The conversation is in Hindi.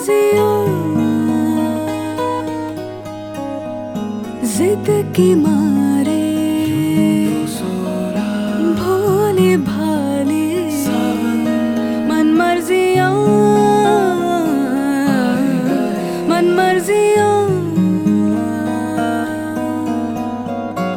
मर्जियाँ जिद की मारे। भोले भाले। मन मर्जिया मन मर्जिया